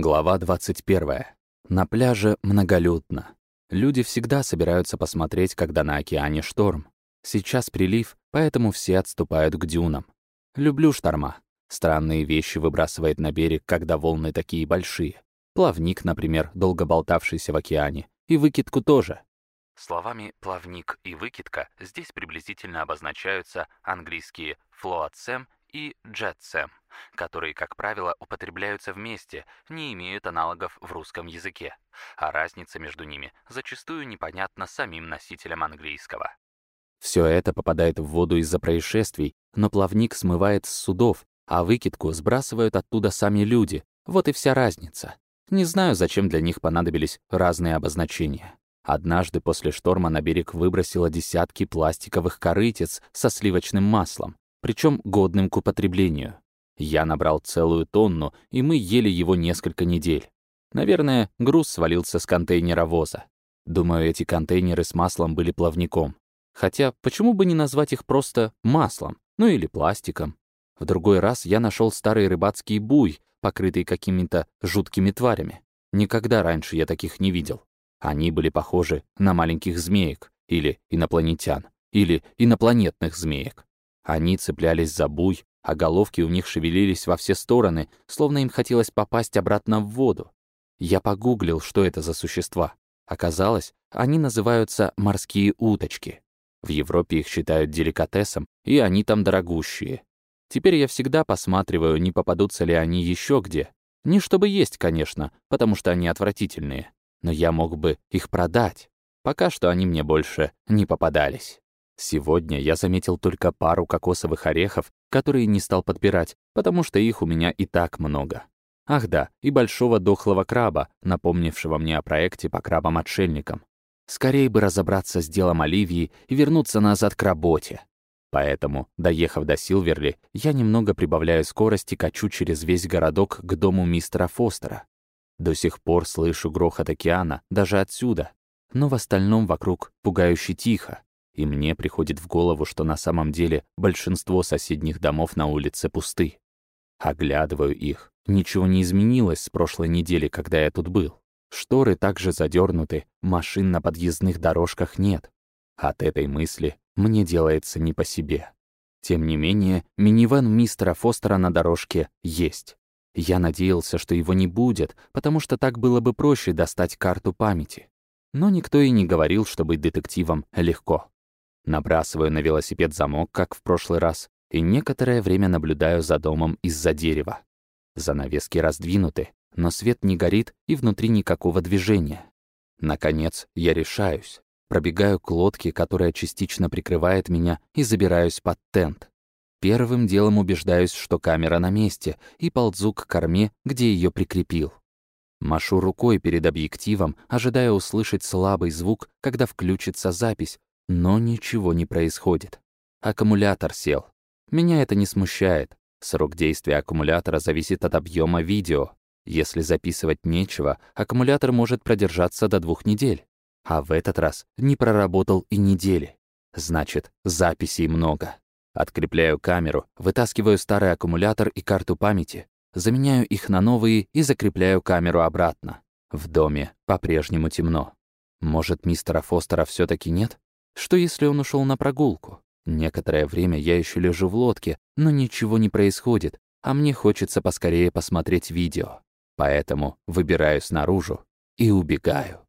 Глава 21. На пляже многолюдно. Люди всегда собираются посмотреть, когда на океане шторм. Сейчас прилив, поэтому все отступают к дюнам. Люблю шторма. Странные вещи выбрасывает на берег, когда волны такие большие. Плавник, например, долго болтавшийся в океане. И выкидку тоже. Словами «плавник» и «выкидка» здесь приблизительно обозначаются английские «floatsam» и «jetsam», которые, как правило, употребляются вместе, не имеют аналогов в русском языке, а разница между ними зачастую непонятна самим носителям английского. Все это попадает в воду из-за происшествий, но плавник смывает с судов, а выкидку сбрасывают оттуда сами люди. Вот и вся разница. Не знаю, зачем для них понадобились разные обозначения. Однажды после шторма на берег выбросило десятки пластиковых корытец со сливочным маслом, причем годным к употреблению. Я набрал целую тонну, и мы ели его несколько недель. Наверное, груз свалился с контейнера воза. Думаю, эти контейнеры с маслом были плавником. Хотя, почему бы не назвать их просто маслом, ну или пластиком? В другой раз я нашел старый рыбацкий буй, покрытый какими-то жуткими тварями. Никогда раньше я таких не видел. Они были похожи на маленьких змеек, или инопланетян, или инопланетных змеек. Они цеплялись за буй, а головки у них шевелились во все стороны, словно им хотелось попасть обратно в воду. Я погуглил, что это за существа. Оказалось, они называются морские уточки. В Европе их считают деликатесом, и они там дорогущие. Теперь я всегда посматриваю, не попадутся ли они еще где. Не чтобы есть, конечно, потому что они отвратительные. Но я мог бы их продать. Пока что они мне больше не попадались. Сегодня я заметил только пару кокосовых орехов, которые не стал подбирать, потому что их у меня и так много. Ах да, и большого дохлого краба, напомнившего мне о проекте по крабам-отшельникам. Скорее бы разобраться с делом Оливии и вернуться назад к работе. Поэтому, доехав до Силверли, я немного прибавляю скорость и качу через весь городок к дому мистера Фостера. До сих пор слышу грохот океана, даже отсюда. Но в остальном вокруг пугающе тихо. И мне приходит в голову, что на самом деле большинство соседних домов на улице пусты. Оглядываю их. Ничего не изменилось с прошлой недели, когда я тут был. Шторы также задернуты, машин на подъездных дорожках нет. От этой мысли мне делается не по себе. Тем не менее, минивэн мистера Фостера на дорожке есть. Я надеялся, что его не будет, потому что так было бы проще достать карту памяти. Но никто и не говорил, что быть детективом легко. Набрасываю на велосипед замок, как в прошлый раз, и некоторое время наблюдаю за домом из-за дерева. Занавески раздвинуты, но свет не горит и внутри никакого движения. Наконец, я решаюсь. Пробегаю к лодке, которая частично прикрывает меня, и забираюсь под тент. Первым делом убеждаюсь, что камера на месте, и ползу к корме, где ее прикрепил. Машу рукой перед объективом, ожидая услышать слабый звук, когда включится запись, но ничего не происходит. Аккумулятор сел. Меня это не смущает. Срок действия аккумулятора зависит от объема видео. Если записывать нечего, аккумулятор может продержаться до двух недель. А в этот раз не проработал и недели. Значит, записей много. Открепляю камеру, вытаскиваю старый аккумулятор и карту памяти, заменяю их на новые и закрепляю камеру обратно. В доме по-прежнему темно. Может, мистера Фостера все таки нет? Что если он ушел на прогулку? Некоторое время я еще лежу в лодке, но ничего не происходит, а мне хочется поскорее посмотреть видео. Поэтому выбираюсь наружу и убегаю.